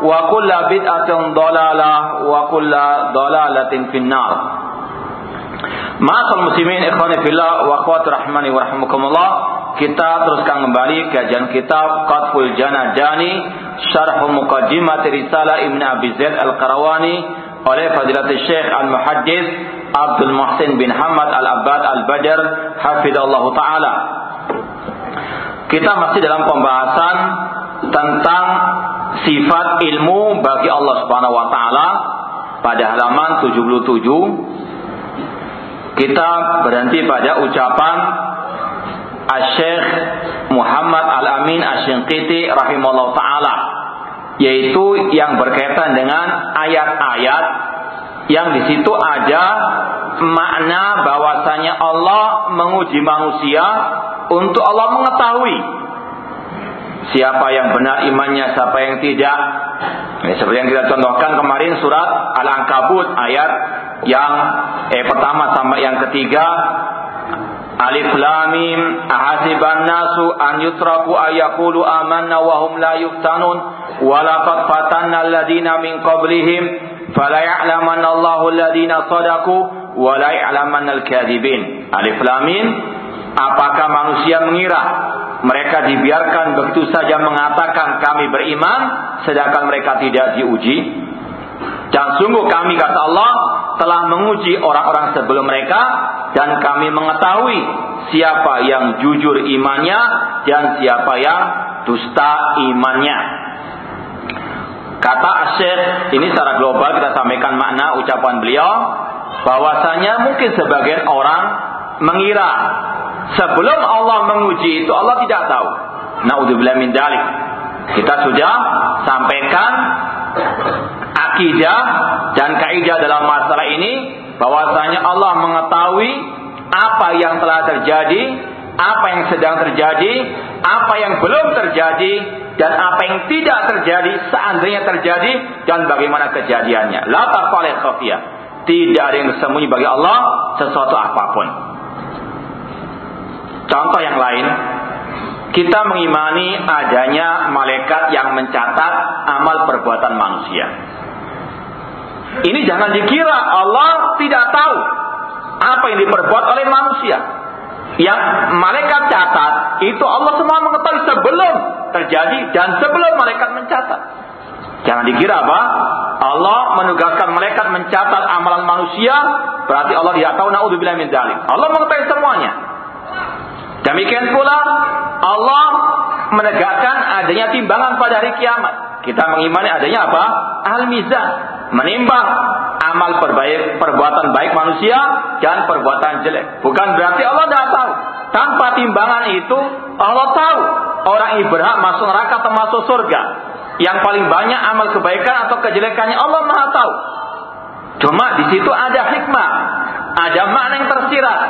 wa kulla bid'atin dalalah wa kulla dalalatin finnar. Ma'asal muslimin ikhwani fillah wa akhwat rahmani wa rahmukumullah. Kita teruskan kembali kajian kitab Qatful Jana Jani Syarh Muqaddimat Risalah Ibn Abi Zaid Al-Qarawani oleh Fadilatul Syekh Al-Muhaddis Abdul Muhsin bin Hamad Al-Abbad Al-Badr Hafidallahu Ta'ala Kita masih dalam pembahasan tentang sifat ilmu bagi Allah Subhanahu wa taala pada halaman 77 kita berhenti pada ucapan Asy-Syaikh Muhammad Al-Amin Asy-Shinqiti rahimahullah taala yaitu yang berkaitan dengan ayat-ayat yang di situ ada makna bahwasanya Allah menguji manusia untuk Allah mengetahui siapa yang benar imannya, siapa yang tidak. Ya, seperti yang kita contohkan kemarin surat Al-Ankabut ayat yang eh pertama sampai yang ketiga. Alif Lam Mim ahasiban nasu an yutraku ayaqulu amanna wa hum la yuftanun wa laqad fatanna alladziina min qablihim fala ya'lamanna Allahu alladziina sadaqu wa la ya'lamanna al-kadzibin Alif Lam Mim apakah manusia mengira mereka dibiarkan begitu saja mengatakan kami beriman sedangkan mereka tidak diuji dan sungguh kami kata Allah telah menguji orang-orang sebelum mereka dan kami mengetahui siapa yang jujur imannya dan siapa yang dusta imannya. Kata Asyik, ini secara global kita sampaikan makna ucapan beliau bahwasanya mungkin sebagian orang mengira sebelum Allah menguji itu Allah tidak tahu. Naudzubillah min dalik. Kita sudah sampaikan akidah dan kaidah dalam masalah ini bahwasanya Allah mengetahui apa yang telah terjadi, apa yang sedang terjadi, apa yang belum terjadi dan apa yang tidak terjadi seandainya terjadi dan bagaimana kejadiannya. La taqalil khafiyah. Tidak ada yang tersembunyi bagi Allah sesuatu apa pun. Contoh yang lain, kita mengimani adanya malaikat yang mencatat amal perbuatan manusia. Ini jangan dikira Allah tidak tahu apa yang diperbuat oleh manusia. Yang malaikat catat itu Allah semua mengetahui sebelum terjadi dan sebelum malaikat mencatat. Jangan dikira apa? Allah menugaskan malaikat mencatat amalan manusia, berarti Allah tidak tahu naudzubillah min. Allah mengetahui semuanya. Demikian pula Allah menegakkan adanya timbangan pada hari kiamat. Kita mengimani adanya apa? Al-mizan, menimbang amal perbaik, perbuatan baik manusia dan perbuatan jelek. Bukan berarti Allah tidak tahu. Tanpa timbangan itu Allah tahu orang yang berhak masuk neraka atau masuk surga. Yang paling banyak amal kebaikan atau kejelekannya Allah Maha tahu. Cuma di situ ada hikmah, ada makna yang tersirat.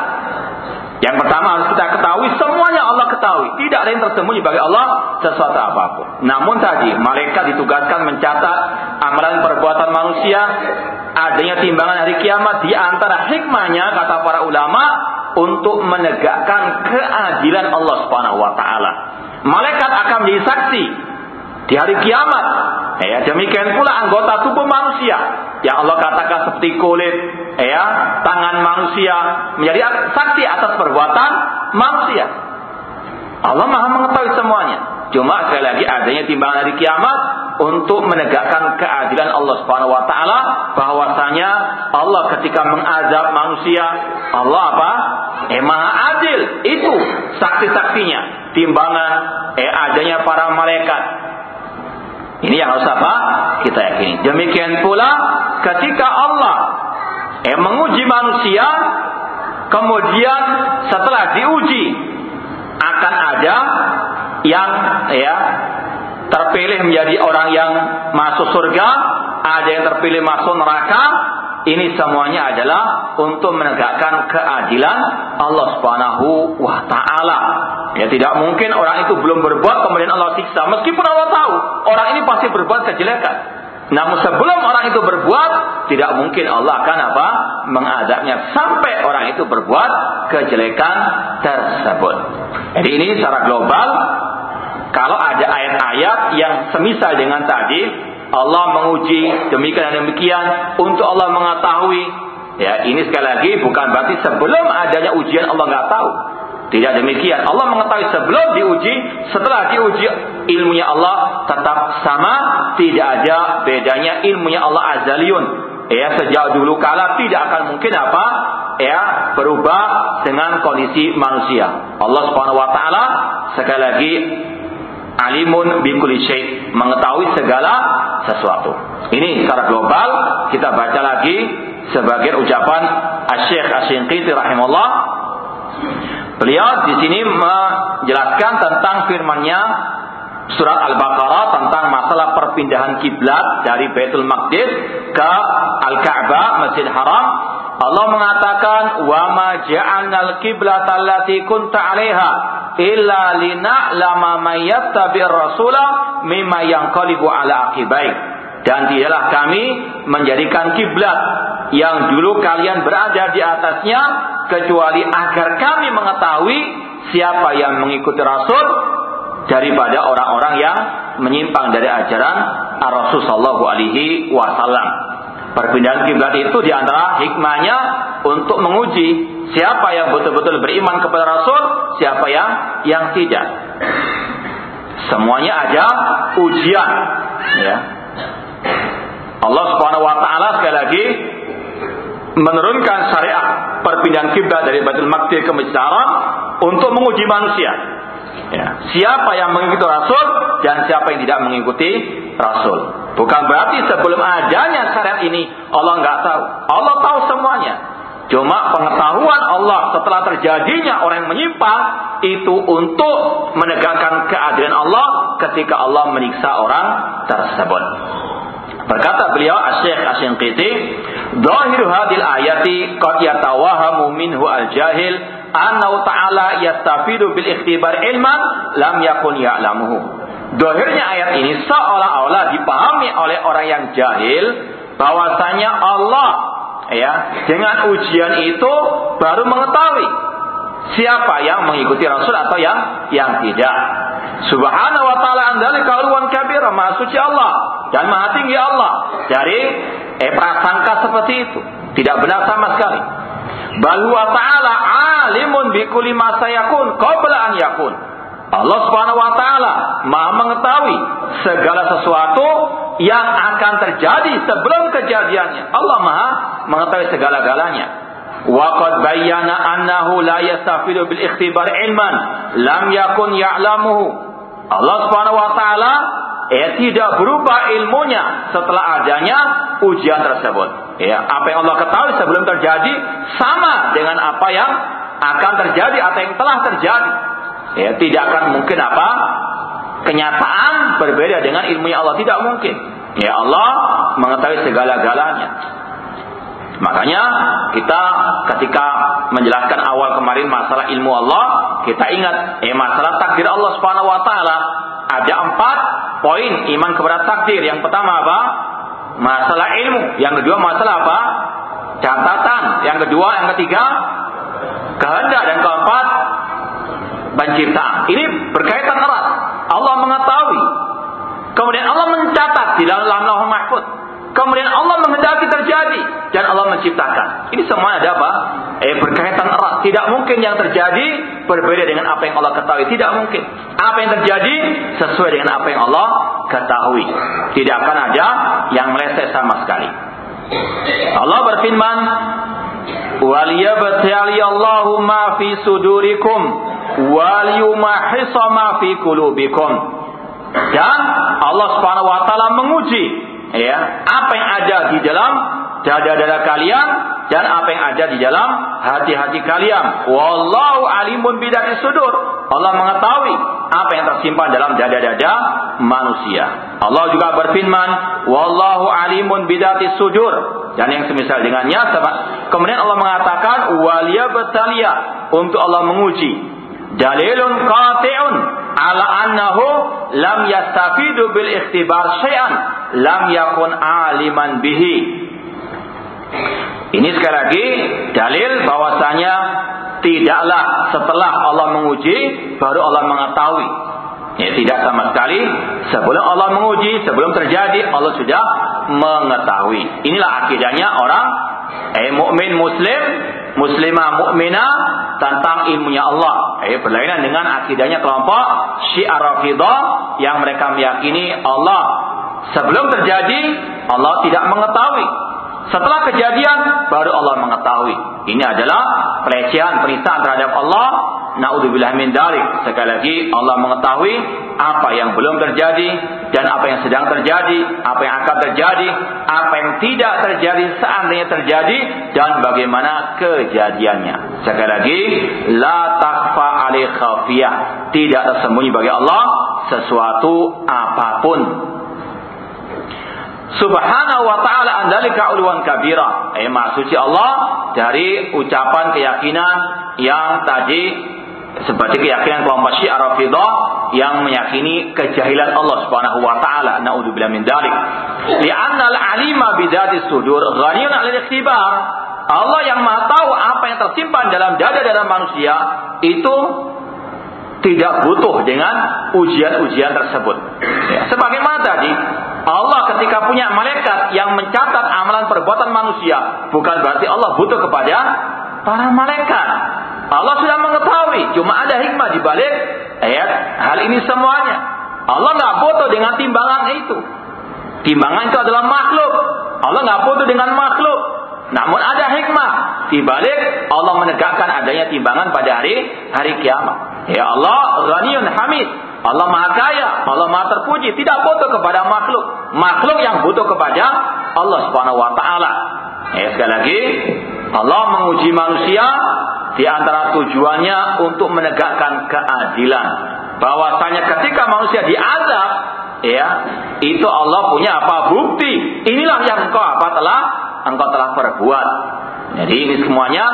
Yang pertama harus kita ketahui semuanya Allah ketahui. Tidak ada yang tersembunyi bagi Allah sesuatu apa pun. Namun tadi malaikat ditugaskan mencatat amalan perbuatan manusia, adanya timbangan hari kiamat di antara hikmahnya kata para ulama untuk menegakkan keadilan Allah Subhanahu wa taala. Malaikat akan menjadi saksi di hari kiamat. Ya, demikian pula anggota tubuh manusia yang Allah katakan seperti kulit, ya, tangan manusia menjadi saksi atas perbuatan manusia. Allah Maha mengetahui semuanya. Cuma sekali lagi adanya timbangan hari kiamat untuk menegakkan keadilan Allah Subhanahu wa taala bahwasanya Allah ketika mengazab manusia Allah apa? Eh Maha adil. Itu saksi-saksinya. Timbangan eh adanya para malaikat. Ini yang harus apa? Kita yakini. Demikian pula ketika Allah eh menguji manusia kemudian setelah diuji akan ada yang ya terpilih menjadi orang yang masuk surga, ada yang terpilih masuk neraka. Ini semuanya adalah untuk menegakkan keadilan Allah Subhanahu wa taala. Ya tidak mungkin orang itu belum berbuat kemudian Allah siksa meskipun Allah tahu orang ini pasti berbuat kejelekan. Namun sebelum orang itu berbuat, tidak mungkin Allah akan apa? Mengadabnya sampai orang itu berbuat kejelekan tersebut. Jadi ini secara global kalau ada ayat-ayat yang semisal dengan tadi, Allah menguji demikian dan demikian untuk Allah mengetahui. Ya, ini sekali lagi bukan berarti sebelum adanya ujian Allah nggak tahu. Tidak demikian. Allah mengetahui sebelum diuji, setelah diuji ilmunya Allah tetap sama, tidak ada bedanya ilmunya Allah azaliun. Ya, sejak dulu kala tidak akan mungkin apa? Ya, berubah dengan kondisi manusia. Allah Subhanahu wa taala sekali lagi alimun bikuli syai mengetahui segala sesuatu. Ini secara global kita baca lagi sebagai ucapan Asy-Syaikh rahimahullah. Beliau di sini menjelaskan tentang firman-Nya surat Al-Baqarah tentang masalah perpindahan kiblat dari Baitul Maqdis ke Al-Ka'bah, Masjid Haram. Allah mengatakan, "Wa ma ja'alnal qiblata allati kunta 'alaiha illa lina'lama may yattabi'ir rasula mimma yanqalibu ala aqibai dan tidaklah kami menjadikan kiblat yang dulu kalian berada di atasnya kecuali agar kami mengetahui siapa yang mengikuti rasul daripada orang-orang yang menyimpang dari ajaran Rasul sallallahu alaihi wasallam. Perpindahan kiblat itu di antara hikmahnya untuk menguji siapa yang betul-betul beriman kepada Rasul, siapa yang yang tidak. Semuanya ada ujian, ya. Allah Subhanahu wa taala sekali lagi menurunkan syariat perpindahan kiblat dari Baitul Maqdis ke Haram untuk menguji manusia. Ya. Siapa yang mengikuti Rasul dan siapa yang tidak mengikuti Rasul. Bukan berarti sebelum adanya syariat ini Allah nggak tahu. Allah tahu semuanya. Cuma pengetahuan Allah setelah terjadinya orang yang menyimpang itu untuk menegakkan keadilan Allah ketika Allah menyiksa orang tersebut. Berkata beliau Asy-Syaikh Asy-Syanqiti, "Dhahiru hadil ayati qad minhu al-jahil annahu ta'ala yastafidu bil ikhtibar ilman lam yakun ya'lamuhu." Dohirnya ayat ini seolah-olah dipahami oleh orang yang jahil bahwasanya Allah ya dengan ujian itu baru mengetahui siapa yang mengikuti Rasul atau yang yang tidak. Subhanahu wa taala andali kauluan kabir maha suci Allah dan maha tinggi Allah dari eh, prasangka seperti itu. Tidak benar sama sekali. Bal ta'ala alimun bi kulli ma sayakun qabla an yakun. Allah Subhanahu wa taala Maha mengetahui segala sesuatu yang akan terjadi sebelum kejadiannya. Allah Maha mengetahui segala-galanya. Bayyana annahu la yastafidu bil ikhtibar ilman lam yakun ya'lamuhu. Allah Subhanahu wa taala ya tidak berubah ilmunya setelah adanya ujian tersebut. Ya, apa yang Allah ketahui sebelum terjadi sama dengan apa yang akan terjadi atau yang telah terjadi. Ya, tidak akan mungkin apa? Kenyataan berbeda dengan ilmu yang Allah tidak mungkin. Ya Allah mengetahui segala-galanya. Makanya kita ketika menjelaskan awal kemarin masalah ilmu Allah, kita ingat eh masalah takdir Allah Subhanahu wa taala ada empat poin iman kepada takdir. Yang pertama apa? masalah ilmu. Yang kedua masalah apa? Catatan. Yang kedua, yang ketiga, kehendak dan keempat penciptaan. Ini berkaitan erat. Allah mengetahui. Kemudian Allah mencatat di dalam lauh mahfud. Kemudian Allah menghendaki terjadi dan Allah menciptakan. Ini semua ada apa? Eh berkaitan erat. Tidak mungkin yang terjadi berbeda dengan apa yang Allah ketahui. Tidak mungkin. Apa yang terjadi sesuai dengan apa yang Allah ketahui. Tidak akan ada yang meleset sama sekali. Allah berfirman, "Waliyabtali Allahu ma fi sudurikum waliyumahhisa ma fi qulubikum." Dan Allah Subhanahu wa taala menguji ya apa yang ada di dalam dada-dada kalian dan apa yang ada di dalam hati-hati kalian. Wallahu alimun bidati sudur. Allah mengetahui apa yang tersimpan dalam dada-dada manusia. Allah juga berfirman, "Wallahu alimun bidati sudur." Dan yang semisal dengannya, kemudian Allah mengatakan, "Waliyabtaliya" untuk Allah menguji. Dalilun qati'un ala annahu lam yastafidu bil ikhtibar syai'an lam yakun aliman bihi. Ini sekali lagi dalil bahwasanya tidaklah setelah Allah menguji baru Allah mengetahui. Ya, tidak sama sekali sebelum Allah menguji, sebelum terjadi Allah sudah mengetahui. Inilah akidahnya orang eh mukmin muslim muslimah mukminah tentang ilmunya Allah. Eh, berlainan dengan akidahnya kelompok Syiah Rafidah yang mereka meyakini Allah sebelum terjadi Allah tidak mengetahui. Setelah kejadian baru Allah mengetahui. Ini adalah pelecehan penistaan terhadap Allah. Naudzubillah min dalik. Sekali lagi Allah mengetahui apa yang belum terjadi dan apa yang sedang terjadi, apa yang akan terjadi, apa yang tidak terjadi seandainya terjadi dan bagaimana kejadiannya. Sekali lagi, la takfa alih khafiyah. Tidak tersembunyi bagi Allah sesuatu apa pun Subhanahu wa ta'ala andalika uluan kabira. Eh, suci Allah dari ucapan keyakinan yang tadi seperti keyakinan kelompok Syiah Rafidah yang meyakini kejahilan Allah Subhanahu wa taala. Nauzubillah min dzalik. Li'anna al-alima bidzati sudur ghaniyun 'ala ikhtibar. Allah yang Maha tahu apa yang tersimpan dalam dada-dada manusia itu tidak butuh dengan ujian-ujian tersebut. Ya, sebagaimana tadi Allah ketika punya malaikat yang mencatat amalan perbuatan manusia, bukan berarti Allah butuh kepada para malaikat. Allah sudah mengetahui, cuma ada hikmah di balik ayat hal ini semuanya. Allah nggak butuh dengan timbangan itu. Timbangan itu adalah makhluk. Allah nggak butuh dengan makhluk. Namun ada hikmah di balik Allah menegakkan adanya timbangan pada hari hari kiamat. Ya Allah, Ghaniyun Hamid. Allah Maha Kaya, Allah Maha Terpuji, tidak butuh kepada makhluk. Makhluk yang butuh kepada Allah Subhanahu wa taala. Ya, sekali lagi, Allah menguji manusia di antara tujuannya untuk menegakkan keadilan. Bahwasanya ketika manusia diazab, ya, itu Allah punya apa bukti. Inilah yang engkau apa telah engkau telah perbuat. Jadi ini semuanya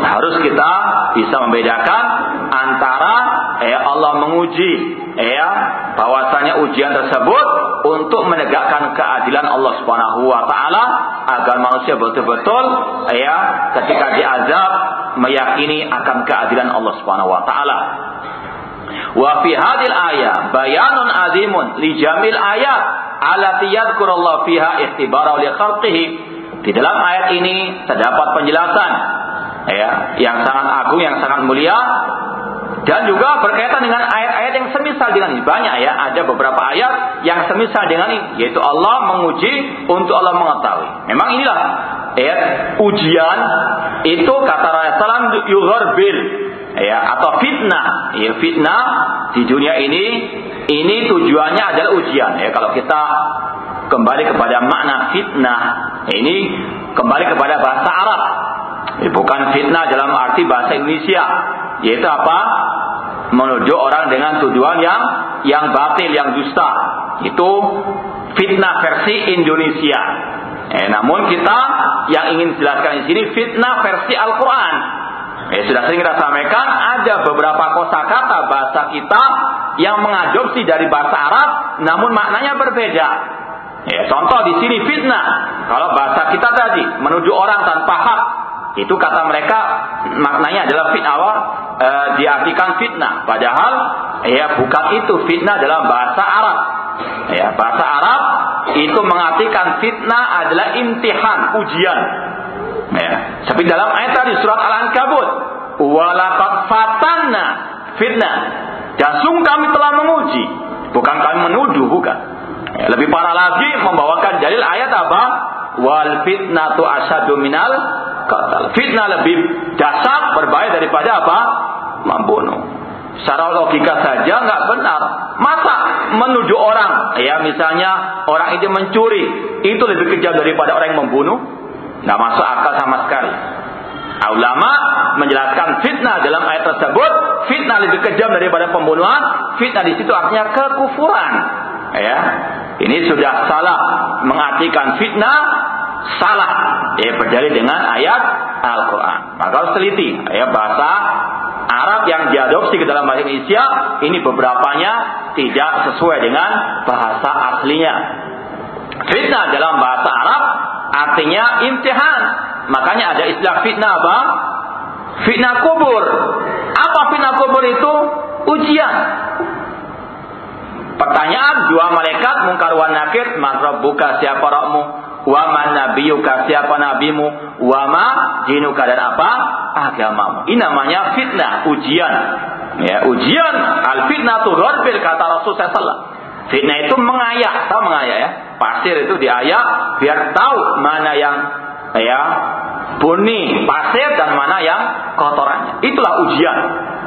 harus kita bisa membedakan antara eh, Allah menguji ya bahwasanya ujian tersebut untuk menegakkan keadilan Allah Subhanahu wa taala agar manusia betul-betul ya ketika diazab meyakini akan keadilan Allah Subhanahu wa taala. Wa fi hadil ayat bayanun azimun li jamil ayat allati yadhkurullah fiha ikhtibara li khalqihi. Di dalam ayat ini terdapat penjelasan ya yang sangat agung yang sangat mulia dan juga berkaitan dengan ayat-ayat yang semisal dengan ini. Banyak ya, ada beberapa ayat yang semisal dengan ini. Yaitu Allah menguji untuk Allah mengetahui. Memang inilah ayat ujian itu kata Rasulullah bil ya atau fitnah. Ya fitnah di dunia ini ini tujuannya adalah ujian. Ya kalau kita kembali kepada makna fitnah ini kembali kepada bahasa Arab. Ya, bukan fitnah dalam arti bahasa Indonesia. Yaitu apa? Menuju orang dengan tujuan yang yang batil yang dusta. Itu fitnah versi Indonesia. Eh, namun kita yang ingin jelaskan di sini fitnah versi Al-Quran Eh, sudah sering kita sampaikan ada beberapa kosakata bahasa kita yang mengadopsi dari bahasa Arab namun maknanya berbeda. Ya, contoh di sini fitnah. Kalau bahasa kita tadi menuduh orang tanpa hak, itu kata mereka maknanya adalah fitnah e, diartikan fitnah. Padahal ya bukan itu fitnah dalam bahasa Arab. Ya, bahasa Arab itu mengartikan fitnah adalah imtihan, ujian. Ya, seperti dalam ayat tadi surat Al-Ankabut, walaqad fatanna fitnah. Dan sungguh kami telah menguji, bukan kami menuduh, bukan. Ya, lebih parah lagi membawakan dalil ayat apa? Wal fitnatu asyadu minal qatl. Fitnah lebih dasar berbahaya daripada apa? Membunuh. Secara logika saja nggak benar. Masa menuju orang, ya misalnya orang itu mencuri, itu lebih kejam daripada orang yang membunuh? Nggak masuk akal sama sekali. Ulama menjelaskan fitnah dalam ayat tersebut, fitnah lebih kejam daripada pembunuhan. Fitnah di situ artinya kekufuran. Ya, ini sudah salah mengartikan fitnah salah ya berdalil dengan ayat Al-Qur'an. Maka harus teliti ya bahasa Arab yang diadopsi ke dalam bahasa Indonesia ini beberapanya tidak sesuai dengan bahasa aslinya. Fitnah dalam bahasa Arab artinya imtihan. Makanya ada istilah fitnah apa? Fitnah kubur. Apa fitnah kubur itu? Ujian. Pertanyaan dua malaikat mungkar wa nakir, man rabbuka siapa rohmu? Wa man nabiyuka siapa nabimu? Wa ma jinuka dan apa? Agamamu. Ini namanya fitnah, ujian. Ya, ujian al fitnah tu ghorbil kata Rasul sallallahu Fitnah itu mengayak, tahu mengayak ya? Pasir itu diayak biar tahu mana yang ya buni pasir dan mana yang kotorannya. Itulah ujian.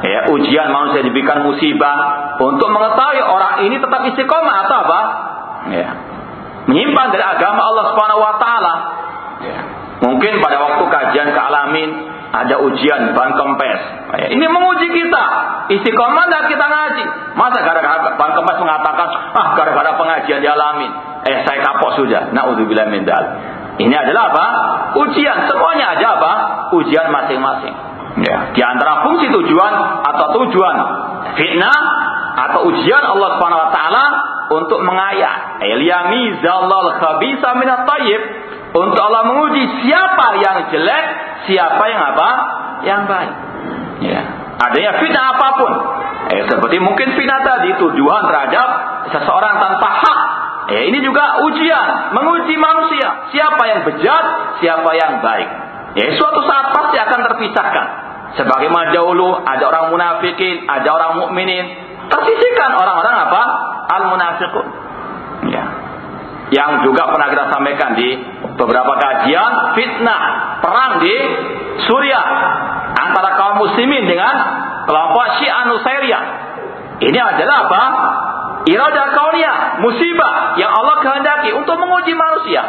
Ya, ujian manusia diberikan musibah untuk mengetahui orang ini tetap istiqomah atau apa? Ya. Menyimpan dari agama Allah Subhanahu wa taala. Ya. Mungkin pada waktu kajian ke alamin ada ujian ban kempes. Ini menguji kita. Istiqomah dan kita ngaji. Masa gara-gara ban kempes mengatakan, ah gara-gara pengajian di alamin. Eh saya kapok sudah. Nauzubillah min Ini adalah apa? Ujian. Semuanya aja apa? Ujian masing-masing. Ya, di antara fungsi tujuan atau tujuan fitnah atau ujian Allah Subhanahu wa taala untuk mengayak liyamizallal khabisa minat thayyib untuk Allah menguji siapa yang jelek, siapa yang apa? Yang baik. Ya. Adanya fitnah apa pun. Eh, seperti mungkin fitnah tadi tujuan terhadap seseorang tanpa hak. Eh, ini juga ujian, menguji manusia. Siapa yang bejat, siapa yang baik. Ya, suatu saat pasti akan terpisahkan. Sebagaimana dahulu ada orang munafikin, ada orang mukminin, tersisihkan orang-orang apa? Al munafiqun. Ya. Yang juga pernah kita sampaikan di beberapa kajian fitnah perang di Suriah antara kaum muslimin dengan kelompok Syiah Nusairiyah. Ini adalah apa? Irada kauniyah, musibah yang Allah kehendaki untuk menguji manusia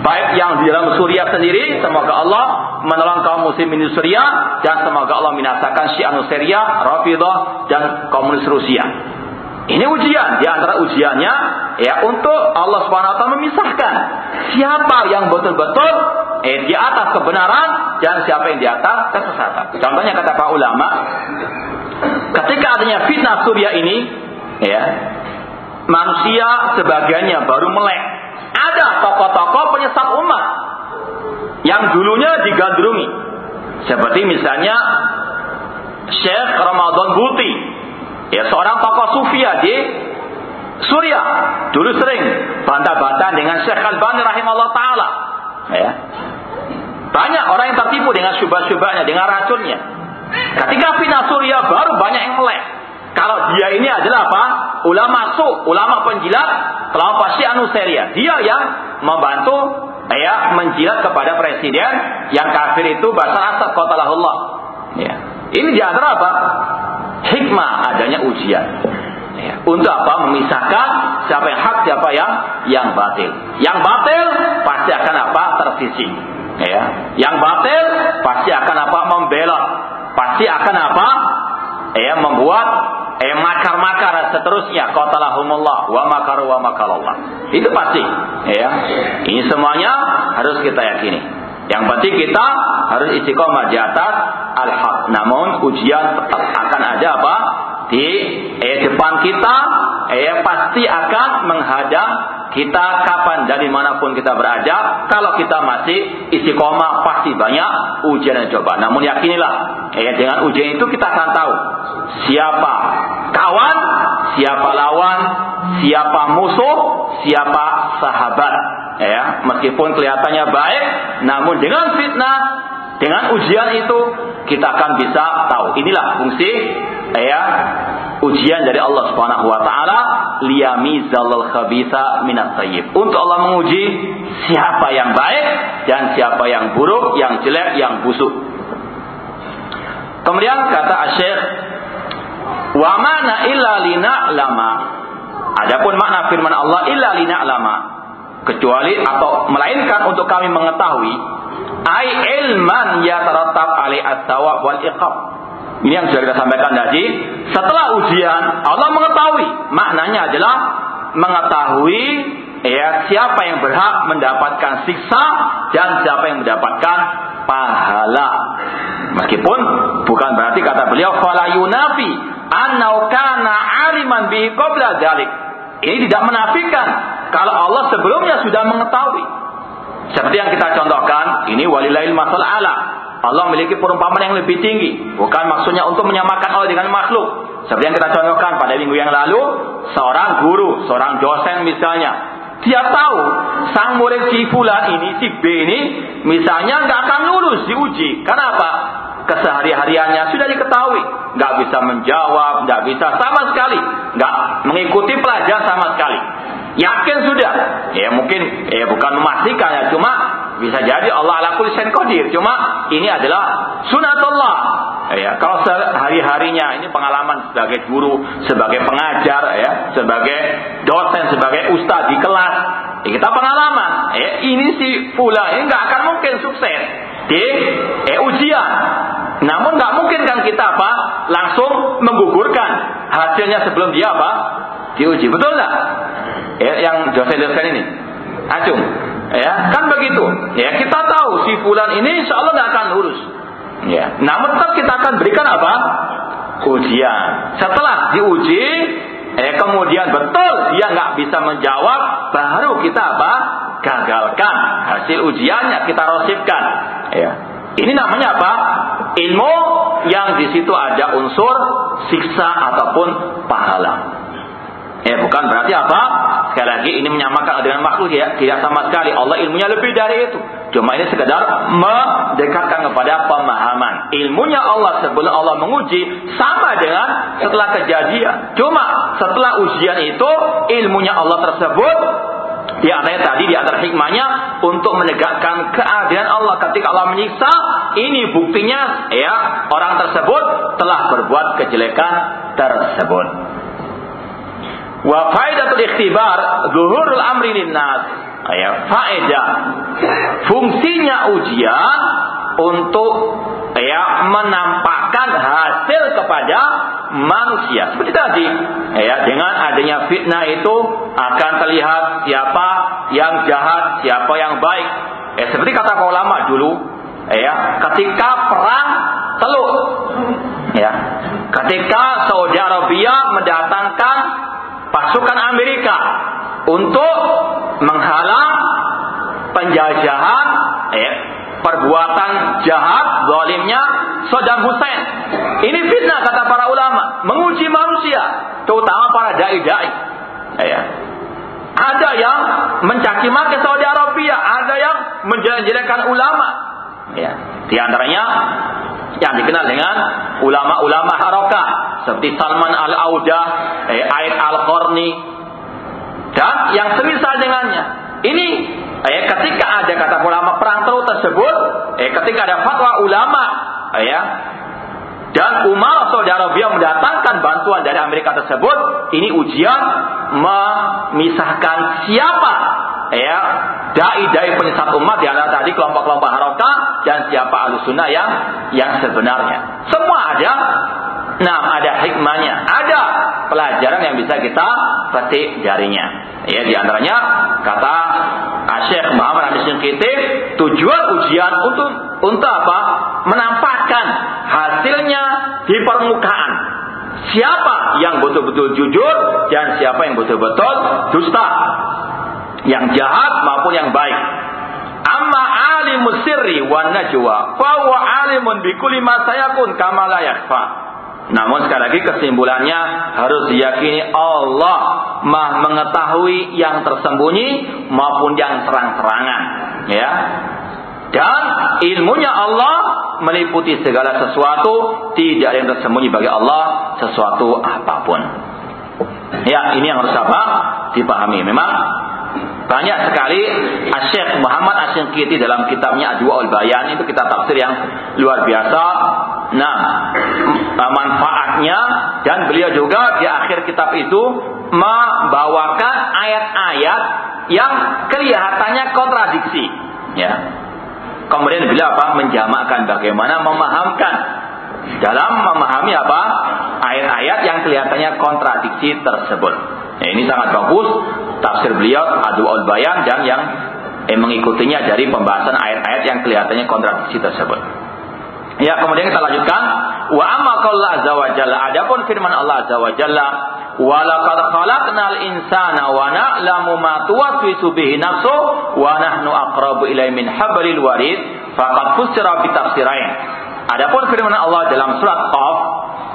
baik yang di dalam Suriah sendiri semoga Allah menolong kaum muslimin di Suriah dan semoga Allah binasakan Syiah Nusairia, Rafidah dan komunis Rusia. Ini ujian, di antara ujiannya ya untuk Allah Subhanahu wa taala memisahkan siapa yang betul-betul eh, di atas kebenaran dan siapa yang di atas kesesatan. Contohnya kata para ulama, ketika adanya fitnah Suriah ini ya manusia sebagiannya baru melek ada tokoh-tokoh penyesat umat yang dulunya digandrungi. Seperti misalnya Syekh Ramadan Buti, ya seorang tokoh sufia di Suriah. Dulu sering bantah-bantah dengan Syekh Al-Bani rahimahullah taala. Ya. Banyak orang yang tertipu dengan syubah-syubahnya, dengan racunnya. Ketika fitnah Suriah baru banyak yang melek. Kalau dia ini adalah apa? Ulama su, ulama penjilat kelompok Syiah Nusairiyah. Dia yang membantu ya menjilat kepada presiden yang kafir itu Basar Asad qatalahullah. Ya. Ini di apa? Hikmah adanya ujian. Ya. Untuk apa? Memisahkan siapa yang hak, siapa yang yang batil. Yang batil pasti akan apa? Tersisi. Ya. Yang batil pasti akan apa? Membelot. Pasti akan apa? Ya, membuat eh makar-makar dan seterusnya qatalahumullah wa makaru wa makarallah itu pasti ya ini semuanya harus kita yakini Yang penting kita harus istiqomah di atas al-haq. Namun ujian tetap akan ada apa? Di eh, depan kita, eh, pasti akan menghadap kita kapan dari mana pun kita berada. Kalau kita masih istiqomah pasti banyak ujian dan coba. Namun yakinilah, eh, dengan ujian itu kita akan tahu siapa kawan, siapa lawan, siapa musuh, siapa sahabat. Ya, meskipun kelihatannya baik, namun dengan fitnah, dengan ujian itu kita akan bisa tahu. Inilah fungsi ya ujian dari Allah Subhanahu wa taala liyamizal khabitha minat thayyib. Untuk Allah menguji siapa yang baik dan siapa yang buruk, yang jelek, yang busuk. Kemudian kata Syekh Wa mana illa lama. Adapun makna firman Allah illa lama. Kecuali atau melainkan untuk kami mengetahui ai ilman yatarattab alai as-sawab wal iqab. Ini yang sudah kita sampaikan tadi. Setelah ujian, Allah mengetahui. Maknanya adalah mengetahui ya siapa yang berhak mendapatkan siksa dan siapa yang mendapatkan pahala. Meskipun bukan berarti kata beliau fala yunafi annau kana aliman bi qabla dzalik. Ini tidak menafikan kalau Allah sebelumnya sudah mengetahui. Seperti yang kita contohkan, ini walilail masal ala. Allah memiliki perumpamaan yang lebih tinggi. Bukan maksudnya untuk menyamakan Allah dengan makhluk. Seperti yang kita contohkan pada minggu yang lalu, seorang guru, seorang dosen misalnya, dia tahu sang murid si Fulan ini, si B ini, misalnya nggak akan lulus diuji. Kenapa? Kesehari-hariannya sudah diketahui, nggak bisa menjawab, nggak bisa sama sekali, nggak mengikuti pelajaran sama sekali. Yakin sudah, ya mungkin ya bukan memastikan ya, cuma bisa jadi Allah ala kulli qadir. Cuma ini adalah sunatullah. Ya, kalau sehari-harinya ini pengalaman sebagai guru, sebagai pengajar ya, sebagai dosen, sebagai ustaz di kelas, ya, kita pengalaman. Ya, ini si pula ini nggak akan mungkin sukses di eh, ujian. Namun nggak mungkin kan kita apa langsung menggugurkan hasilnya sebelum dia apa diuji, betul nggak? Ya, yang dosen-dosen ini, acung. Ya, kan begitu. Ya, kita tahu si fulan ini insya Allah nggak akan lurus. Ya, namun tetap kita akan berikan apa? Ujian. Setelah diuji, eh kemudian betul dia nggak bisa menjawab, baru kita apa? Gagalkan hasil ujiannya kita rosipkan. Ya. Ini namanya apa? Ilmu yang di situ ada unsur siksa ataupun pahala. Ya, bukan berarti apa? Sekali lagi ini menyamakan dengan makhluk ya, tidak sama sekali. Allah ilmunya lebih dari itu. Cuma ini sekedar mendekatkan kepada pemahaman. Ilmunya Allah sebelum Allah menguji sama dengan setelah kejadian. Cuma setelah ujian itu ilmunya Allah tersebut di antaranya tadi di antara hikmahnya untuk menegakkan keadilan Allah ketika Allah menyiksa ini buktinya ya orang tersebut telah berbuat kejelekan tersebut. Wa faidatul ikhtibar zuhurul amri linnas. Ya, faedah fungsinya ujian untuk ya menampakkan hasil kepada manusia. Seperti tadi, ya dengan adanya fitnah itu akan terlihat siapa yang jahat, siapa yang baik. Ya, seperti kata para ulama dulu, ya ketika perang Teluk, ya ketika Saudi Arabia mendatangkan pasukan Amerika untuk menghalang penjajahan eh, perbuatan jahat zalimnya Saddam Hussein. Ini fitnah kata para ulama, menguji manusia, terutama para dai-dai. Ya. Ada yang mencaci maki Saudi Arabia, ada yang menjelek-jelekan ulama. Ya. Di antaranya yang dikenal dengan ulama-ulama harokah seperti Salman Al-Auda, eh, Aid Al-Qarni dan yang semisal dengannya. Ini eh, ketika ada kata ulama perang terus tersebut, eh, ketika ada fatwa ulama, eh, ya, dan Umar Saudi Arabia mendatangkan bantuan dari Amerika tersebut, ini ujian memisahkan siapa ya dai-dai penyesat umat di antara tadi kelompok-kelompok harokah dan siapa alusuna yang yang sebenarnya. Semua ada Nah, ada hikmahnya, ada pelajaran yang bisa kita petik darinya. Ya, di antaranya kata Syekh Muhammad Anis Syengkiti tujuan ujian untuk untuk apa? Menampakkan hasilnya di permukaan. Siapa yang betul-betul jujur dan siapa yang betul-betul dusta. Yang jahat maupun yang baik. Amma alimus sirri wa najwa fa alimun bi ma sayakun kama. Namun sekali lagi kesimpulannya harus diyakini Allah Mah mengetahui yang tersembunyi maupun yang terang-terangan, ya. Dan ilmunya Allah meliputi segala sesuatu, tidak ada yang tersembunyi bagi Allah sesuatu apa pun. Ya, ini yang harus apa? Dipahami. Memang banyak sekali Syekh Muhammad Asyikiti dalam kitabnya Adwa Bayan itu kita tafsir yang luar biasa. Nah, manfaatnya dan beliau juga di akhir kitab itu membawakan ayat-ayat yang kelihatannya kontradiksi. Ya. Kemudian beliau apa? Menjamakkan bagaimana memahamkan dalam memahami apa? Ayat-ayat yang kelihatannya kontradiksi tersebut. Ya, ini sangat bagus tafsir beliau Adwaul Bayan dan yang eh, mengikutinya dari pembahasan ayat-ayat yang kelihatannya kontradiksi tersebut. Ya, kemudian kita lanjutkan. Wa amma qala azza wa jalla. Adapun firman Allah azza wa jalla, "Wa laqad khalaqnal insana wa na'lamu ma tuwaswisu bihi nafsu wa nahnu aqrabu ilaihi min hablil warid." Faqad fusira bi tafsirain. Adapun firman Allah dalam surat Qaf,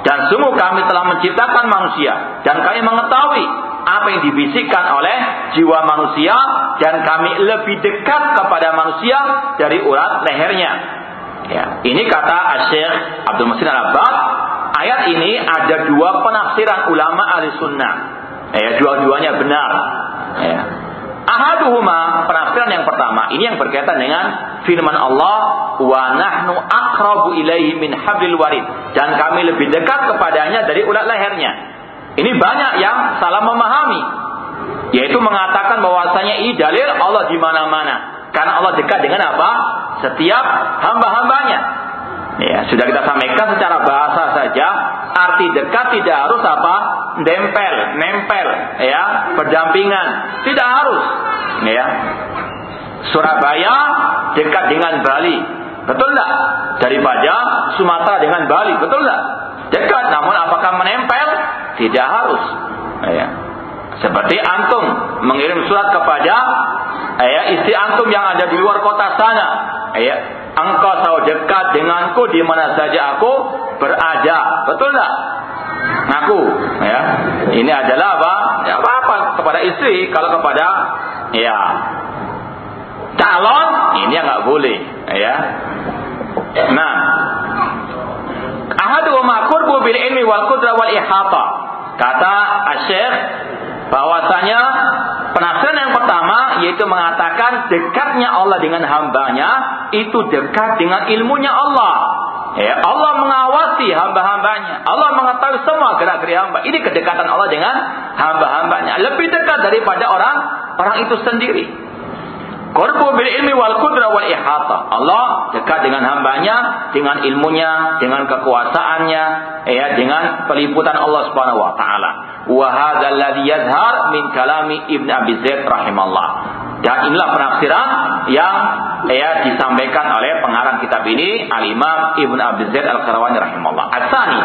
dan sungguh kami telah menciptakan manusia dan kami mengetahui apa yang dibisikkan oleh jiwa manusia dan kami lebih dekat kepada manusia dari urat lehernya. Ya, ini kata Syekh Abdul Masin Al-Abbas. Ayat ini ada dua penafsiran ulama ahli sunnah. Ya, dua-duanya benar. Ya. Ahaduhuma penafsiran yang pertama ini yang berkaitan dengan firman Allah wa nahnu aqrabu ilaihi min hablil warid dan kami lebih dekat kepadanya dari ulat lehernya. Ini banyak yang salah memahami. Yaitu mengatakan bahwasanya ini dalil Allah di mana-mana. Karena Allah dekat dengan apa? Setiap hamba-hambanya. Ya, sudah kita sampaikan secara bahasa saja, arti dekat tidak harus apa? Dempel, nempel, ya, berdampingan. Tidak harus. Ya. Surabaya dekat dengan Bali. Betul enggak? Daripada Sumatera dengan Bali, betul enggak? Dekat, namun apakah menempel? Tidak harus. Ya. Seperti antum mengirim surat kepada ya, istri antum yang ada di luar kota sana. Ya. Engkau selalu dekat denganku di mana saja aku berada. Betul tak? Ngaku, ya. Ini adalah apa? Ya apa-apa kepada istri, kalau kepada ya calon ini yang nggak boleh, ya. Nah, ahadu ma qurbu bil ilmi wal qudra wal ihata. Kata Syekh bahwasanya penafsiran yang pertama yaitu mengatakan dekatnya Allah dengan hambanya itu dekat dengan ilmunya Allah. Ya, Allah mengawasi hamba-hambanya. Allah mengetahui semua gerak-gerik hamba. Ini kedekatan Allah dengan hamba-hambanya. Lebih dekat daripada orang orang itu sendiri. Qurbu bil ilmi wal qudra wal ihata. Allah dekat dengan hambanya, dengan ilmunya, dengan kekuasaannya, ya, dengan peliputan Allah Subhanahu wa taala. Wa hadzal ladzi yadhhar min kalami Ibnu Abi Zaid rahimallah. Dan inilah penafsiran yang ya disampaikan oleh pengarang kitab ini Al-Imam Ibnu Abi Zaid Al-Qarawani rahimallah. Asani,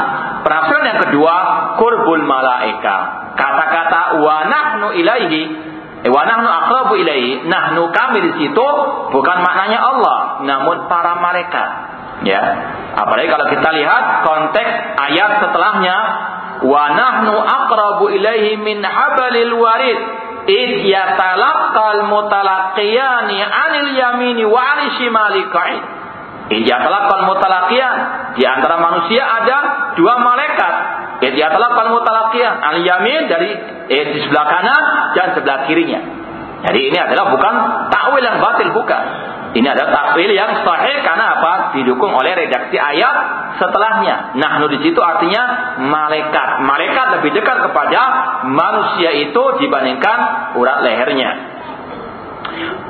penafsiran yang kedua, qurbul malaika. Kata-kata wa nahnu ilaihi wa nahnu aqrabu ilaihi. Nahnu kami di situ bukan maknanya Allah, namun para malaikat. Ya. Apalagi kalau kita lihat konteks ayat setelahnya wa nahnu aqrabu ilaihi min habalil warid id yatalaqqal mutalaqiyani 'anil yamini wa 'anil shimali qa'id. Id yatalaqqal mutalaqiyan. Di antara manusia ada dua malaikat Ya telah mutalaqiyah al yamin dari eh, di sebelah kanan dan sebelah kirinya. Jadi ini adalah bukan takwil yang batil bukan. Ini adalah takwil yang sahih karena apa? Didukung oleh redaksi ayat setelahnya. Nah, di situ artinya malaikat. Malaikat lebih dekat kepada manusia itu dibandingkan urat lehernya.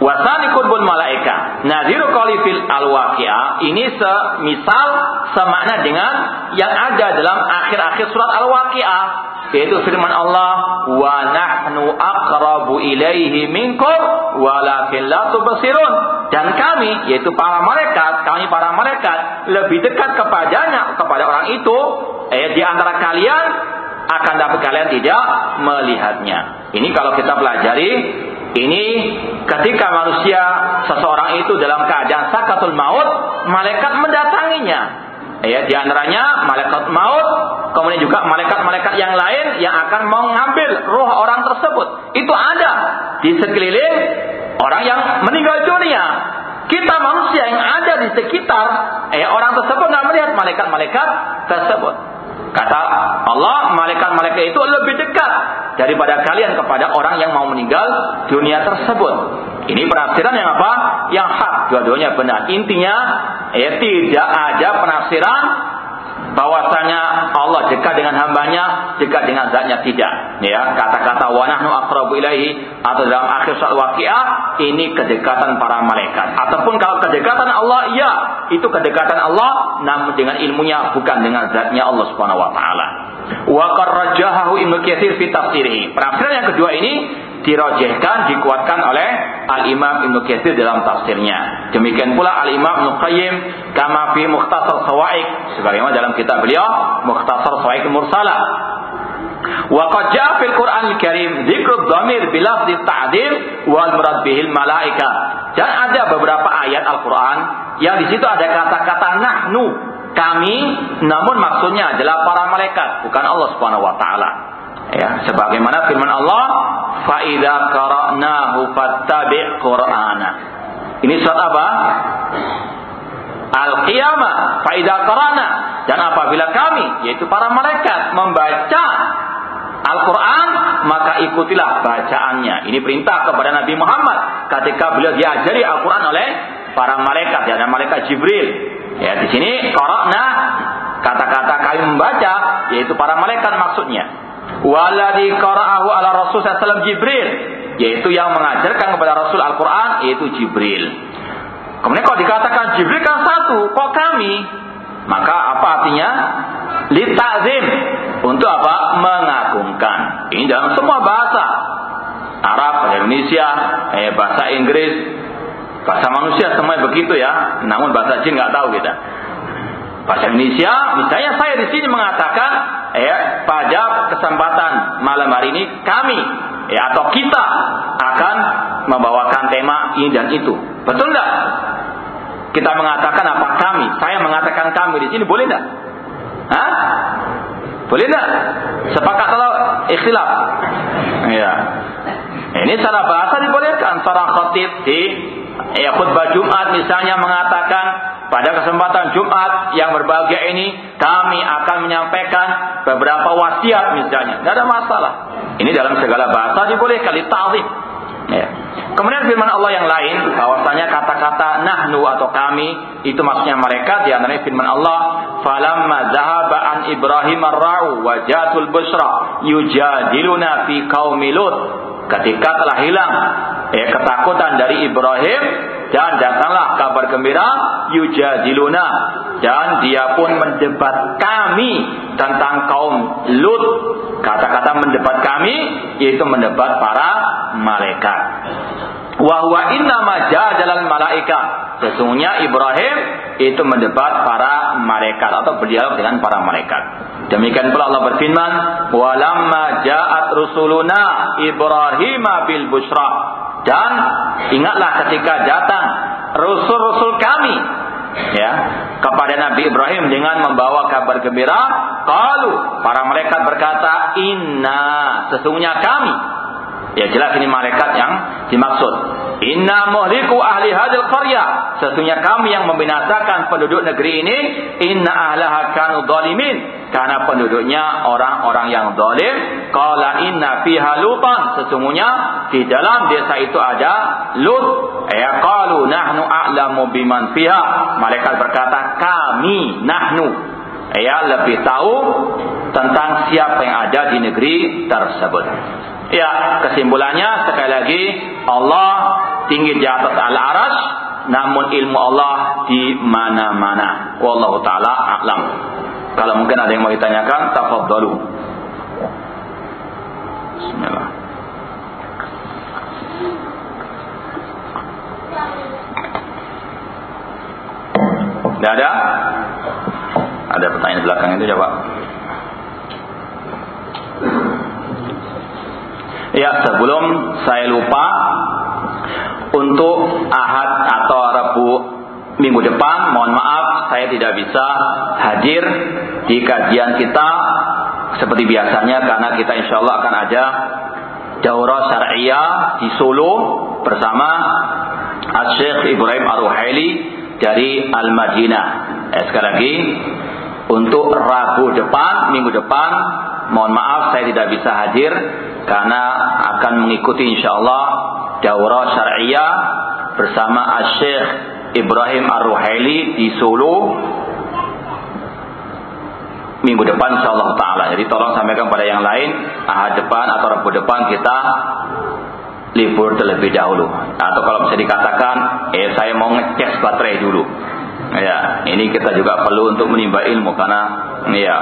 Wasani kurbul malaika. Nadiru fil al-waqi'ah. Ini semisal semakna dengan yang ada dalam akhir-akhir surat al-waqi'ah. yaitu firman Allah wa nahnu aqrabu ilaihi minkum walakin la tubsirun dan kami yaitu para malaikat kami para malaikat lebih dekat kepadanya kepada orang itu eh di antara kalian akan dapat kalian tidak melihatnya ini kalau kita pelajari ini ketika manusia seseorang itu dalam keadaan sakatul maut malaikat mendatanginya Ya, di antaranya malaikat maut, kemudian juga malaikat-malaikat yang lain yang akan mengambil roh orang tersebut. Itu ada di sekeliling orang yang meninggal dunia. Kita manusia yang ada di sekitar eh, orang tersebut nggak melihat malaikat-malaikat tersebut. Kata Allah, malaikat-malaikat itu lebih dekat daripada kalian kepada orang yang mau meninggal dunia tersebut. Ini penafsiran yang apa? Yang hak, dua-duanya benar. Intinya, ya tidak ada penafsiran bahwasanya Allah dekat dengan hambanya, dekat dengan zatnya tidak. Ya, kata-kata wa nahnu aqrabu ilaihi atau dalam akhir surat waqiah ini kedekatan para malaikat. Ataupun kalau kedekatan Allah, iya, itu kedekatan Allah namun dengan ilmunya bukan dengan zatnya Allah Subhanahu wa taala. Wa qarrajahu Ibnu Katsir fi tafsirih. Penafsiran yang kedua ini dirojehkan, dikuatkan oleh Al-Imam Ibn Katsir dalam tafsirnya. Demikian pula Al-Imam Ibn Qayyim kama fi Mukhtasar Sawaik sebagaimana dalam kitab beliau Mukhtasar Sawaik Mursalah. Wa qad ja'a fil Qur'an Al-Karim dzikru dhamir bi lafzi ta'dil wal murad bihil malaika. Dan ada beberapa ayat Al-Qur'an yang di situ ada kata-kata nahnu kami namun maksudnya adalah para malaikat bukan Allah Subhanahu wa taala. Ya, sebagaimana firman Allah, "Fa idza qara'nahu fattabi' Qur'ana." Ini surat apa? Al-Qiyamah. Fa idza qara'na dan apabila kami yaitu para malaikat membaca Al-Quran, maka ikutilah bacaannya. Ini perintah kepada Nabi Muhammad ketika beliau diajari Al-Quran oleh para malaikat, ya, dan malaikat Jibril. Ya, di sini korokna kata-kata kami membaca, yaitu para malaikat maksudnya. Waladi qara'ahu ala Rasul SAW Jibril. Yaitu yang mengajarkan kepada Rasul Al-Quran, yaitu Jibril. Kemudian kalau dikatakan Jibril kan satu, kok kami? Maka apa artinya? Litazim. Untuk apa? Mengagungkan. Ini dalam semua bahasa. Arab, bahasa Indonesia, eh, bahasa Inggris, bahasa manusia semuanya begitu ya. Namun bahasa jin nggak tahu kita. Bahasa Indonesia, misalnya saya di sini mengatakan, ya pada kesempatan malam hari ini kami ya atau kita akan membawakan tema ini dan itu. Betul nggak? Kita mengatakan apa kami? Saya mengatakan kami di sini boleh nggak? Hah? Boleh nggak? Sepakat kalau ikhtilaf? Ya. Ini cara bahasa dibolehkan. Seorang khotib di ya khutbah Jumat misalnya mengatakan pada kesempatan Jumat yang berbahagia ini kami akan menyampaikan beberapa wasiat misalnya. Tidak ada masalah. Ini dalam segala bahasa dibolehkan ta'zim. Ya. Kemudian firman Allah yang lain bahwasanya kata-kata nahnu atau kami itu maksudnya mereka di antara firman Allah falamma zahaba an Ibrahim ar-ra'u wa jatul busra yujadiluna fi qaumi ketika telah hilang ya, ketakutan dari Ibrahim dan datanglah kabar gembira yujadiluna. Dan dia pun mendebat kami tentang kaum Lut. Kata-kata mendebat kami yaitu mendebat para malaikat. Wahwa inna majadalal malaika. Sesungguhnya Ibrahim itu mendebat para malaikat atau berdialog dengan para malaikat. Demikian pula Allah berfirman walamma ja'at rusuluna Ibrahim bil busra dan ingatlah ketika datang rasul-rasul kami ya kepada Nabi Ibrahim dengan membawa kabar gembira kalau para malaikat berkata inna sesungguhnya kami Ya jelas ini malaikat yang dimaksud. Inna muhliku ahli hadil qarya. Sesungguhnya kami yang membinasakan penduduk negeri ini. Inna ahlaha kanu zalimin. Karena penduduknya orang-orang yang zalim. Qala inna fiha lutan. Sesungguhnya di dalam desa itu ada lut. Ya qalu nahnu a'lamu biman fiha. Malaikat berkata kami nahnu. Ya lebih tahu tentang siapa yang ada di negeri tersebut. Ya, kesimpulannya sekali lagi Allah tinggi di atas al-aras namun ilmu Allah di mana-mana. Wallahu taala a'lam. Kalau mungkin ada yang mau ditanyakan, tafadhalu. Bismillah. Tidak ada? Ada pertanyaan di belakang itu coba. Ya, sebelum saya lupa untuk Ahad atau Rabu minggu depan, mohon maaf saya tidak bisa hadir di kajian kita seperti biasanya karena kita insya Allah akan ada daurah syariah di Solo bersama Syekh Ibrahim Ar-Ruhaili dari Al-Madinah. Eh, sekali lagi untuk Rabu depan, minggu depan, mohon maaf saya tidak bisa hadir karena akan mengikuti insyaallah daurah syariah bersama Syekh Ibrahim Ar-Ruhaili di Solo minggu depan insyaallah taala. Jadi tolong sampaikan pada yang lain ahad depan atau Rabu depan kita libur terlebih dahulu. Atau kalau bisa dikatakan, eh saya mau ngecek baterai dulu. Ya, ini kita juga perlu untuk menimba ilmu karena ya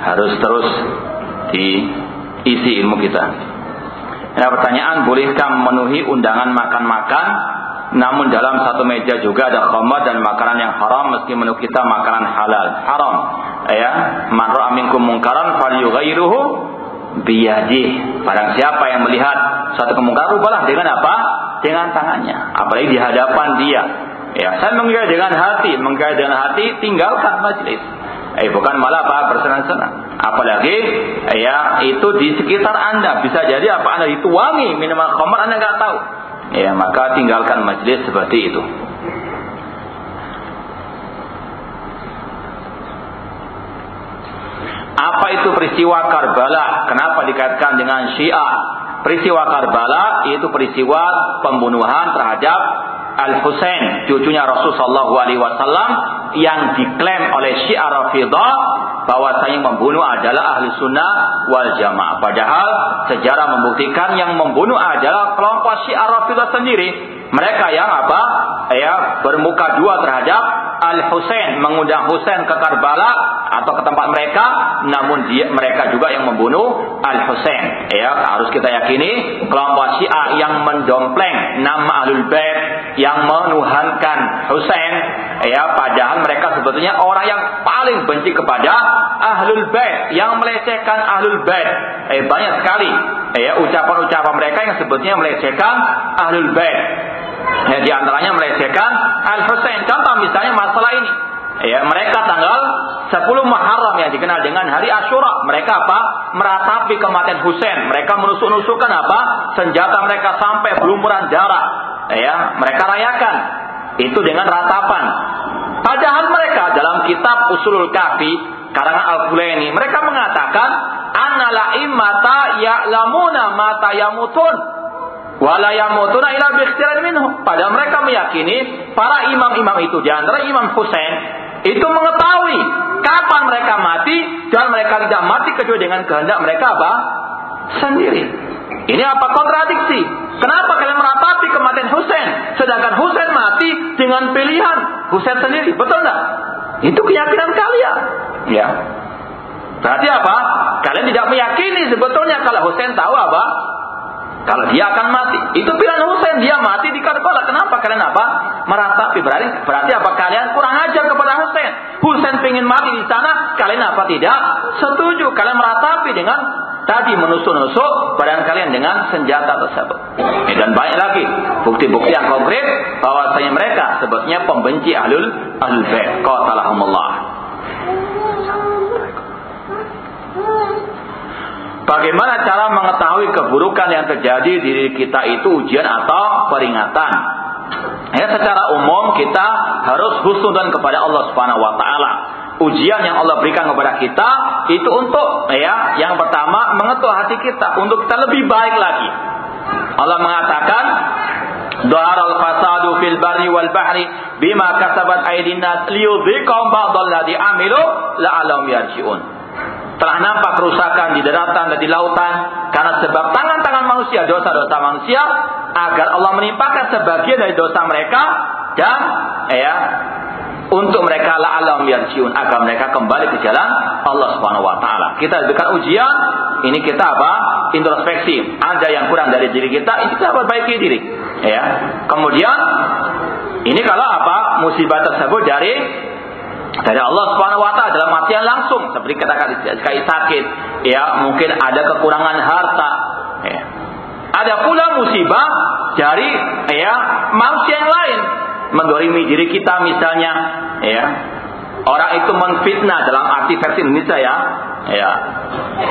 harus terus diisi ilmu kita. Ya, pertanyaan, bolehkah memenuhi undangan makan-makan namun dalam satu meja juga ada khamar dan makanan yang haram meski menu kita makanan halal. Haram. Ya, man ra'a minkum munkaran falyughayyiruhu biyadih. Barang siapa yang melihat satu kemungkaran rubahlah dengan apa? Dengan tangannya. Apalagi di hadapan dia. Ya, saya mengira dengan hati, mengira dengan hati, tinggalkan majlis. Eh bukan malah apa bersenang-senang. Apalagi ya itu di sekitar anda bisa jadi apa anda dituangi minuman khamar anda nggak tahu. Ya maka tinggalkan majlis seperti itu. Apa itu peristiwa Karbala? Kenapa dikaitkan dengan Syiah? Peristiwa Karbala yaitu peristiwa pembunuhan terhadap Al-Husain, cucunya Rasulullah SAW yang diklaim oleh Syiah Rafidah bahwasanya membunuh adalah ahli sunnah wal jamaah. Padahal sejarah membuktikan yang membunuh adalah kelompok Syiah Rafidah sendiri. Mereka yang apa? Ya, bermuka dua terhadap Al Husain, mengundang Husain ke Karbala atau ke tempat mereka, namun dia, mereka juga yang membunuh Al Husain. Ya, harus kita yakini kelompok Syiah yang mendompleng nama Ahlul Bait, yang menuhankan Husain, ya, padahal mereka sebetulnya orang yang paling benci kepada Ahlul Bait, yang melecehkan Ahlul Bait. Eh, banyak sekali ya ucapan-ucapan mereka yang sebetulnya melecehkan Ahlul Bait. Ya, di antaranya melecehkan Al Husain. Contoh misalnya masalah ini. Ya, mereka tanggal 10 Muharram yang dikenal dengan hari Asyura. Mereka apa? Meratapi kematian Husain. Mereka menusuk-nusukkan apa? Senjata mereka sampai berlumuran darah. Ya, mereka rayakan. Itu dengan ratapan. Padahal mereka dalam kitab Usulul Kafi karangan Al-Fulaini, mereka mengatakan annala immata ya'lamuna mata yamutun wala yamutuna ila biikhtiran minhum. Padahal mereka meyakini para imam-imam itu di antara Imam Husain itu mengetahui kapan mereka mati dan mereka tidak mati kecuali dengan kehendak mereka apa? Sendiri. Ini apa kontradiksi? Kenapa kalian meratapi kematian Husain sedangkan Husain mati dengan pilihan Husain sendiri? Betul enggak? Itu keyakinan kalian. Ya. Berarti apa? Kalian tidak meyakini sebetulnya kalau Husain tahu apa? Kalau dia akan mati. Itu pilihan Husain. Dia mati di Karbala. Kenapa kalian apa? Meratapi. Berarti, berarti apa? Kalian kurang ajar kepada Husain. Husain pengen mati di sana. Kalian apa? Tidak setuju. Kalian meratapi dengan tadi menusuk-nusuk badan kalian dengan senjata tersebut. Dan banyak lagi bukti-bukti yang konkret bahwasanya mereka sebetulnya pembenci ahlul ahlul bait. Qatalahumullah. Bagaimana cara mengetahui keburukan yang terjadi di diri kita itu ujian atau peringatan? Ya, secara umum kita harus husnudan kepada Allah Subhanahu wa taala. Ujian yang Allah berikan kepada kita itu untuk ya, yang pertama mengetuk hati kita untuk kita lebih baik lagi. Allah mengatakan Dhahar al-fasadu fil barri wal bahri bima kasabat aydin nas liyudhiqahum ba'dalladhi amilu la'allahum yarji'un telah nampak kerusakan di daratan dan di lautan karena sebab tangan-tangan manusia, dosa-dosa manusia, agar Allah menimpakan sebagian dari dosa mereka dan ya untuk mereka la alam yarjiun agar mereka kembali ke jalan Allah Subhanahu wa taala. Kita diberikan ujian, ini kita apa? introspeksi. Ada yang kurang dari diri kita, itu kita perbaiki diri. Ya. Kemudian ini kalau apa? Musibah tersebut dari dari Allah Subhanahu wa taala dalam artian langsung seperti katakan sekali sakit, ya, mungkin ada kekurangan harta, ya. Ada pula musibah dari ya manusia yang lain mendorimi diri kita misalnya, ya. Orang itu menfitnah dalam arti versi Indonesia ya, ya,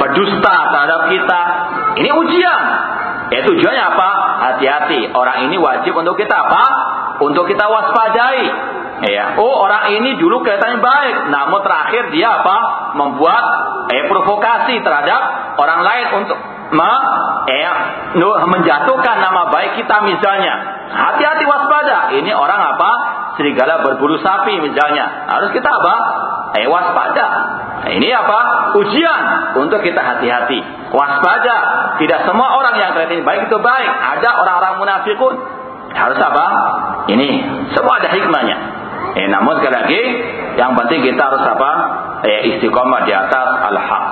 berdusta terhadap kita. Ini ujian. Ya tujuannya apa? Hati-hati. Orang ini wajib untuk kita apa? Untuk kita waspadai. Ya. Oh orang ini dulu kelihatannya baik, namun terakhir dia apa? Membuat eh, provokasi terhadap orang lain untuk me, eh, menjatuhkan nama baik kita misalnya. Hati-hati waspada. Ini orang apa? Serigala berbulu sapi misalnya. Harus kita apa? Eh waspada. Ini apa? Ujian untuk kita hati-hati. Waspada. Tidak semua orang yang terlihat baik itu baik. Ada orang-orang munafikun. Harus apa? Ini semua ada hikmahnya. Eh, namun sekali lagi, yang penting kita harus apa? Eh, istiqomah di atas al-haq.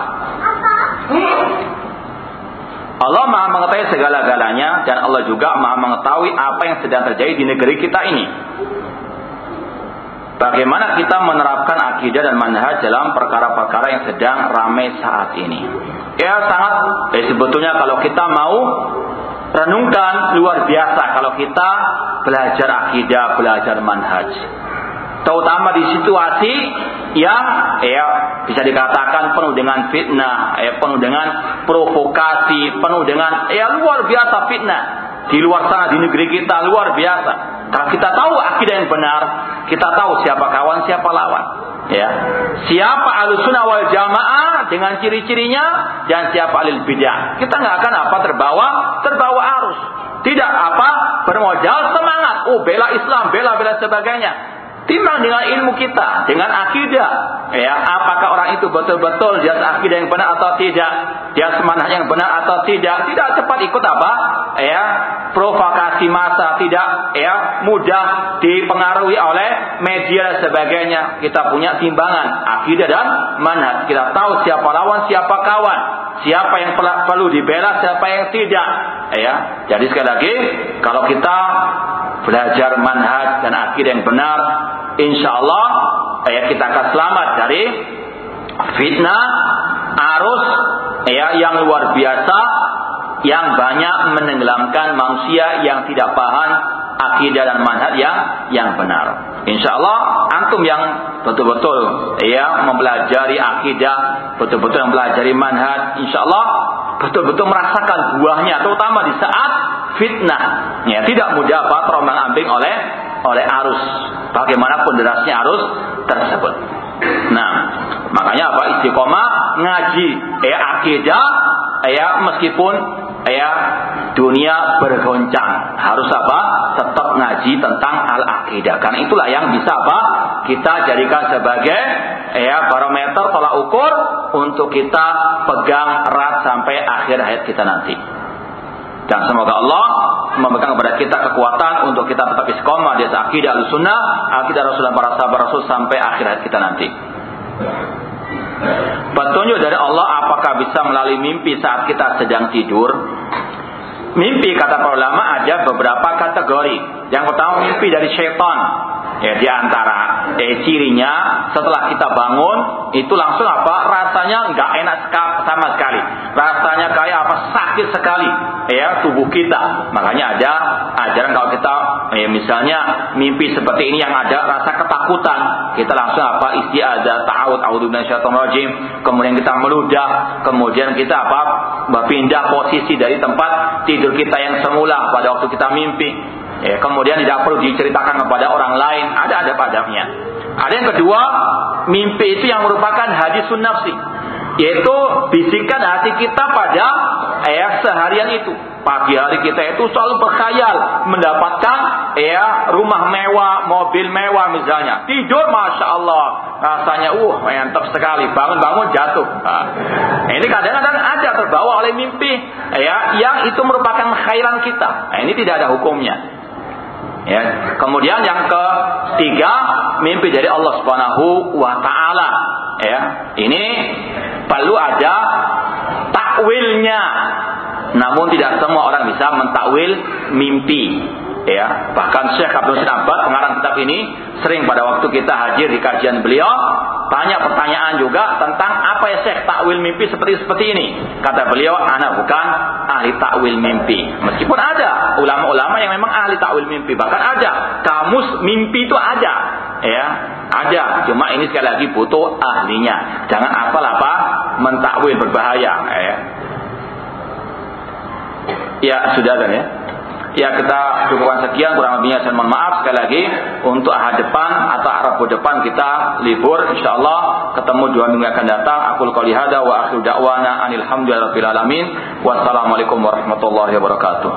Allah maha mengetahui segala-galanya dan Allah juga maha mengetahui apa yang sedang terjadi di negeri kita ini. Bagaimana kita menerapkan akidah dan manhaj dalam perkara-perkara yang sedang ramai saat ini? Ya sangat, eh, sebetulnya kalau kita mau renungkan luar biasa kalau kita belajar akidah, belajar manhaj terutama di situasi yang ya bisa dikatakan penuh dengan fitnah, ya penuh dengan provokasi, penuh dengan ya luar biasa fitnah di luar sana di negeri kita luar biasa. Kalau kita tahu akidah yang benar, kita tahu siapa kawan, siapa lawan. Ya, siapa alusuna wal jamaah dengan ciri-cirinya dan siapa alil bidah. Kita nggak akan apa terbawa terbawa arus. Tidak apa bermodal semangat. Oh bela Islam, bela bela sebagainya Timbang dengan ilmu kita, dengan akidah. Ya, apakah orang itu betul-betul dia akidah yang benar atau tidak? Dia semangat yang benar atau tidak? Tidak cepat ikut apa? Ya, provokasi massa, tidak ya mudah dipengaruhi oleh media dan sebagainya. Kita punya timbangan akidah dan manhaj. Kita tahu siapa lawan, siapa kawan, siapa yang perlu dibela, siapa yang tidak. Ya, jadi sekali lagi kalau kita belajar manhaj dan akidah yang benar, insya Allah ya kita akan selamat dari fitnah, arus ya yang luar biasa yang banyak menenggelamkan manusia yang tidak paham akidah dan manhaj yang yang benar. Insya Allah antum yang betul-betul ya mempelajari akidah, betul-betul mempelajari manhaj, insya Allah betul-betul merasakan buahnya, terutama di saat fitnah. Ya, tidak mudah apa terombang ambing oleh oleh arus. Bagaimanapun derasnya arus tersebut. Nah, makanya apa istiqomah ngaji ya akidah ya meskipun ya dunia bergoncang harus apa tetap ngaji tentang al akidah karena itulah yang bisa apa kita jadikan sebagai ya barometer tolak ukur untuk kita pegang erat sampai akhir hayat kita nanti dan semoga Allah memberikan kepada kita kekuatan untuk kita tetap istiqomah di atas akidah al-sunnah, akidah Rasulullah para sahabat Rasul sampai akhir hayat kita nanti. Petunjuk dari Allah apakah bisa melalui mimpi saat kita sedang tidur? Mimpi kata para ulama ada beberapa kategori. Yang pertama mimpi dari syaitan. Ya di antara eh, cirinya setelah kita bangun itu langsung apa rasanya nggak enak sama sekali. Rasanya kayak apa sakit sekali ya tubuh kita. Makanya ada ajaran kalau kita ya, misalnya mimpi seperti ini yang ada rasa ketakutan, kita langsung apa istiadah ta'awud a'udzu rajim, kemudian kita meludah, kemudian kita apa berpindah posisi dari tempat tidur kita yang semula pada waktu kita mimpi. Ya, kemudian tidak perlu diceritakan kepada orang lain, ada ada padamnya. Ada yang kedua, mimpi itu yang merupakan hadis sunnafsi, yaitu bisikan hati kita pada ayat seharian itu. Pagi hari kita itu selalu berkhayal mendapatkan ya rumah mewah, mobil mewah misalnya. Tidur masya Allah rasanya uh mantap sekali. Bangun-bangun jatuh. Nah, ini kadang-kadang ada terbawa oleh mimpi ya yang itu merupakan khayalan kita. Nah, ini tidak ada hukumnya. Ya. Kemudian yang ketiga, mimpi dari Allah Subhanahu wa taala. Ya. Ini perlu ada takwilnya. Namun tidak semua orang bisa mentakwil mimpi. Ya, bahkan Syekh Abdul Abbas pengarang kitab ini sering pada waktu kita hadir di kajian beliau banyak pertanyaan juga tentang apa ya Syekh takwil mimpi seperti seperti ini. Kata beliau, anak bukan ahli takwil mimpi. Meskipun ada ulama-ulama yang memang ahli takwil mimpi, bahkan ada kamus mimpi itu ada, ya ada. Cuma ini sekali lagi butuh ahlinya. Jangan apa-apa mentakwil berbahaya. Ya, ya sudah kan ya. Ya kita cukupkan sekian kurang lebihnya saya mohon maaf sekali lagi untuk ahad depan atau Rabu depan kita libur insyaallah ketemu dua minggu akan datang aku qouli hada wa akhiru da'wana anil hamdulillahi alamin wassalamualaikum warahmatullahi wabarakatuh